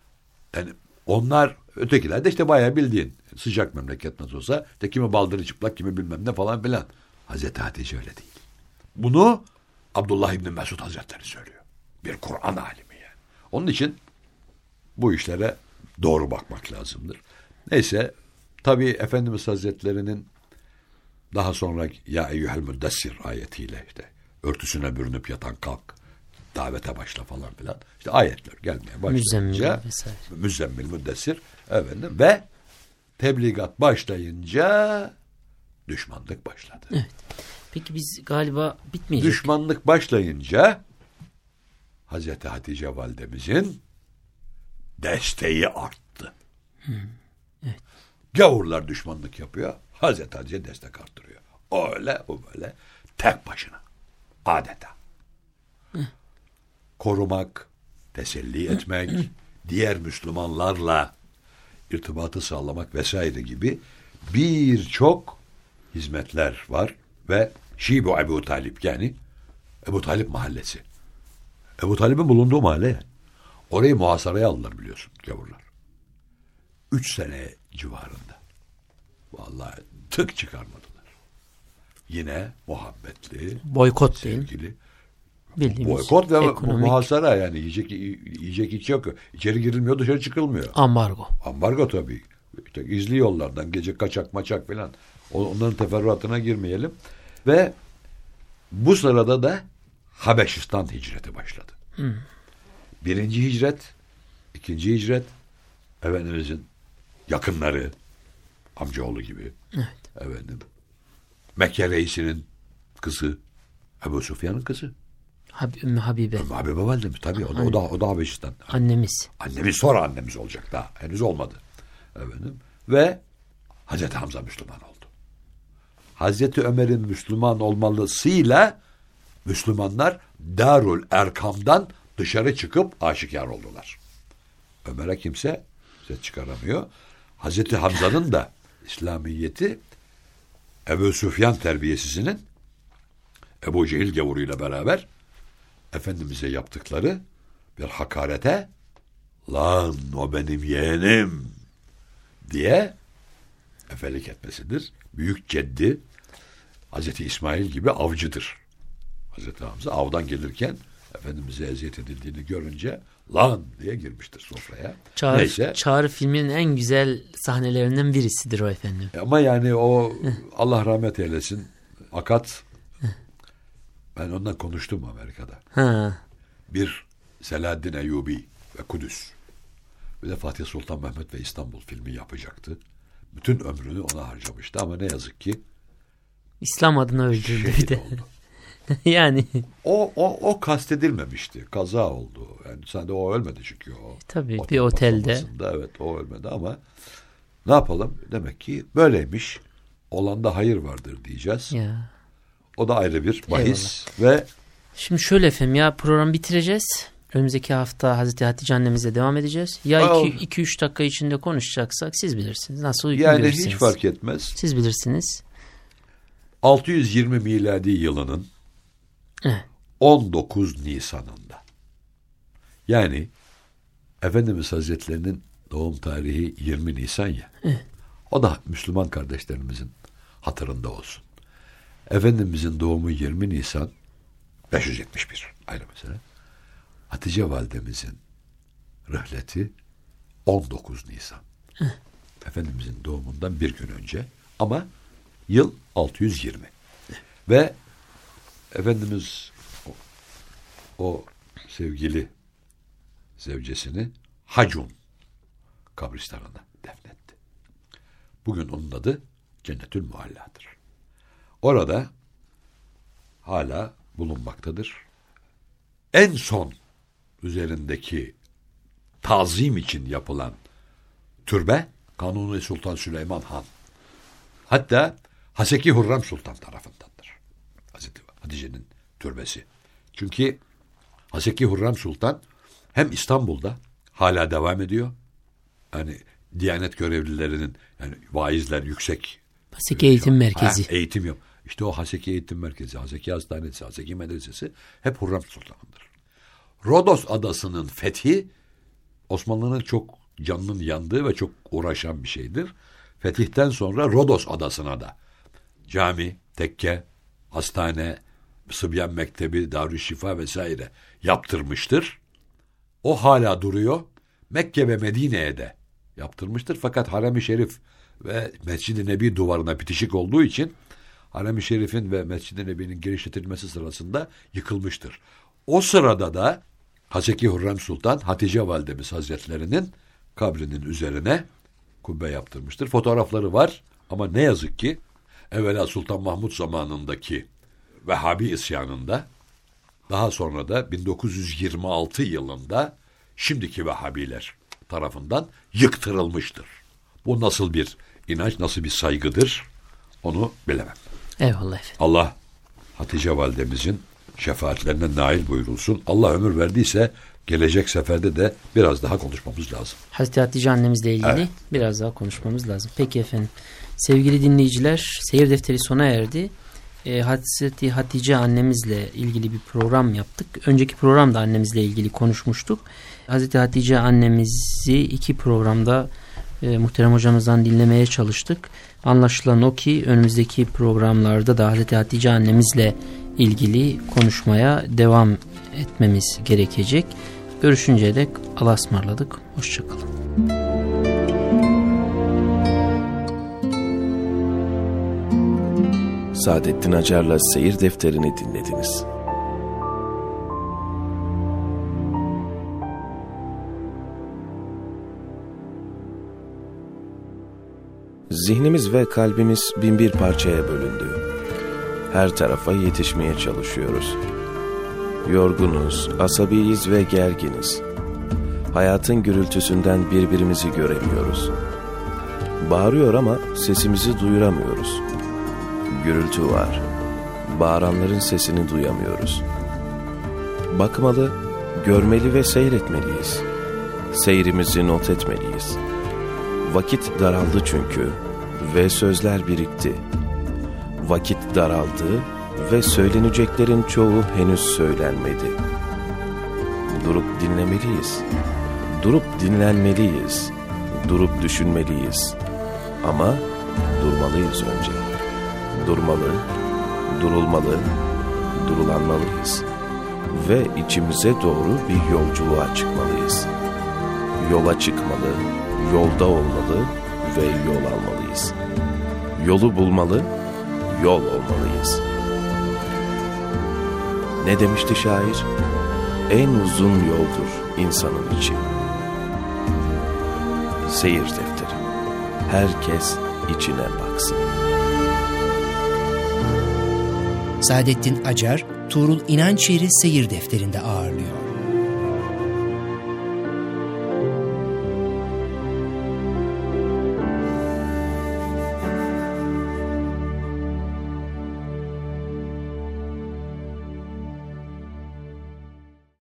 yani onlar ötekiler de işte bayağı bildiğin sıcak memleket nasıl olsa işte kimi baldırı çıplak kimi bilmem ne falan filan. Hazreti Hatice öyle değil. Bunu Abdullah İbni Mesud Hazretleri söylüyor. Bir Kur'an alimi yani. Onun için bu işlere doğru bakmak lazımdır. Neyse tabi Efendimiz Hazretlerinin daha sonra ya eyyuhel müddessir ayetiyle işte örtüsüne bürünüp yatan kalk davete başla falan filan. İşte ayetler gelmeye başlayınca Müzzemmil müzzemmil müddessir efendim ve tebligat başlayınca düşmanlık başladı. Peki biz galiba bitmeyecek. Düşmanlık başlayınca Hazreti Hatice validemizin desteği arttı. Gavurlar düşmanlık yapıyor. Hazreti Hatice destek arttırıyor. Öyle o böyle tek başına. Adeta. Korumak, teselli etmek, diğer Müslümanlarla irtibatı sağlamak vesaire gibi birçok hizmetler var ve Şibu Ebu Talip yani Ebu Talip mahallesi. Ebu Talip'in bulunduğu mahalle yani. Orayı muhasaraya aldılar biliyorsun gavurlar. Üç sene civarında. Vallahi tık çıkarmadılar. Yine muhabbetli, Boykot değil. Bildiğimiz Boykot ve ekonomik muhasara yani yiyecek yiyecek hiç yok. İçeri girilmiyor, dışarı çıkılmıyor. ambargo. Ambargo tabii. İşte gizli yollardan gece kaçak maçak filan. O- Onların teferruatına girmeyelim. Ve bu sırada da Habeşistan hicreti başladı. Birinci hicret, ikinci hicret, Efendimizin yakınları, amcaoğlu gibi. Efendim, Mekke reisinin kızı, Ebu Sufyan'ın kızı. Hab Ümmü Habibe. Habibe validemiz tabii o da, o da, o da Habeşistan. Annemiz. Annemiz sonra annemiz olacak daha. Henüz olmadı. Efendim. Ve Hazreti Hamza Müslüman oldu. Hazreti Ömer'in Müslüman olmalısıyla Müslümanlar Darul Erkam'dan dışarı çıkıp aşikar oldular. Ömer'e kimse ses çıkaramıyor. Hazreti Hamza'nın da İslamiyeti Ebu Süfyan terbiyesizinin Ebu Cehil gavuruyla beraber Efendimiz'e yaptıkları bir hakarete lan o benim yeğenim diye efelik etmesidir. Büyük ceddi Hazreti İsmail gibi avcıdır. Hazreti Hamza avdan gelirken Efendimiz'e eziyet edildiğini görünce lan diye girmiştir sofraya. Çağrı, Neyse Çağrı filminin en güzel sahnelerinden birisidir o efendim. ama yani o Allah rahmet eylesin Akat ben onunla konuştum Amerika'da. Ha. Bir Selahaddin Eyyubi ve Kudüs. Bir de Fatih Sultan Mehmet ve İstanbul filmi yapacaktı. Bütün ömrünü ona harcamıştı ama ne yazık ki İslam adına şehit de. yani O, o, o kastedilmemişti. Kaza oldu. Yani sen de o ölmedi çünkü o. Tabii, otel bir otelde. Evet o ölmedi ama ne yapalım? Demek ki böyleymiş. Olanda hayır vardır diyeceğiz. ya. O da ayrı bir bahis ve Şimdi şöyle efendim ya programı bitireceğiz. Önümüzdeki hafta Hazreti Hatice annemizle devam edeceğiz. Ya Aa, 2-3 dakika içinde konuşacaksak siz bilirsiniz. Nasıl uygun yani görürseniz. hiç fark etmez. Siz bilirsiniz. 620 miladi yılının Evet. 19 Nisan'ında. Yani Efendimiz Hazretlerinin doğum tarihi 20 Nisan ya. O da Müslüman kardeşlerimizin hatırında olsun. Efendimizin doğumu 20 Nisan 571 ayrı mesele. Hatice validemizin rıhleti 19 Nisan. Efendimizin doğumundan bir gün önce ama yıl 620. Ve Efendimiz o, o sevgili zevcesini Hacun kabristanına defnetti. Bugün onun adı Cennetül Mualla'dır. Orada hala bulunmaktadır. En son üzerindeki tazim için yapılan türbe Kanuni Sultan Süleyman Han. Hatta Haseki Hurrem Sultan tarafındandır. Hazreti Hatice'nin türbesi. Çünkü Haseki Hurrem Sultan hem İstanbul'da hala devam ediyor. Yani Diyanet görevlilerinin yani vaizler yüksek Haseki Eğitim Merkezi. Ha, eğitim yok. İşte o Haseki Eğitim Merkezi, Haseki Hastanesi, Haseki Medresesi hep Hurrem Sultan'ındır. Rodos adasının fethi Osmanlı'nın çok canının yandığı ve çok uğraşan bir şeydir. Fetihten sonra Rodos adasına da cami, tekke, hastane, Sıbyan Mektebi, Darüşşifa vesaire yaptırmıştır. O hala duruyor. Mekke ve Medine'ye de yaptırmıştır. Fakat Harem-i Şerif ve Mescid-i Nebi duvarına bitişik olduğu için Harem-i Şerif'in ve Mescid-i Nebi'nin genişletilmesi sırasında yıkılmıştır. O sırada da Haseki Hürrem Sultan Hatice Validemiz Hazretlerinin kabrinin üzerine kubbe yaptırmıştır. Fotoğrafları var ama ne yazık ki evvela Sultan Mahmut zamanındaki Vehhabi isyanında daha sonra da 1926 yılında şimdiki Vehhabiler tarafından yıktırılmıştır. Bu nasıl bir inanç, nasıl bir saygıdır onu bilemem. Eyvallah efendim. Allah Hatice validemizin şefaatlerine nail buyurulsun. Allah ömür verdiyse gelecek seferde de biraz daha konuşmamız lazım. Hazreti Hatice annemizle ilgili Evet. biraz daha konuşmamız lazım. Peki efendim. Sevgili dinleyiciler, seyir defteri sona erdi. Ee, Hazreti Hatice annemizle ilgili bir program yaptık. Önceki programda annemizle ilgili konuşmuştuk. Hazreti Hatice annemizi iki programda e, muhterem hocamızdan dinlemeye çalıştık. Anlaşılan o ki önümüzdeki programlarda da Hazreti Hatice annemizle ilgili konuşmaya devam etmemiz gerekecek. Görüşünceye dek Allah'a ısmarladık. Hoşçakalın. Saadettin Acar'la Seyir Defterini dinlediniz. Zihnimiz ve kalbimiz binbir parçaya bölündü. Her tarafa yetişmeye çalışıyoruz. Yorgunuz, asabiyiz ve gerginiz. Hayatın gürültüsünden birbirimizi göremiyoruz. Bağırıyor ama sesimizi duyuramıyoruz. Gürültü var. Bağıranların sesini duyamıyoruz. Bakmalı, görmeli ve seyretmeliyiz. Seyrimizi not etmeliyiz. Vakit daraldı çünkü ve sözler birikti. Vakit daraldı ve söyleneceklerin çoğu henüz söylenmedi. Durup dinlemeliyiz. Durup dinlenmeliyiz. Durup düşünmeliyiz. Ama durmalıyız önce. Durmalı, durulmalı, durulanmalıyız. Ve içimize doğru bir yolculuğa çıkmalıyız. Yola çıkmalı, yolda olmalı ve yol almalıyız. Yolu bulmalı, yol olmalıyız. Ne demişti şair? En uzun yoldur insanın için. Seyir defteri. Herkes içine baksın. Saadettin Acar, Tuğrul İnançeri Seyir Defteri'nde ağırlıyor.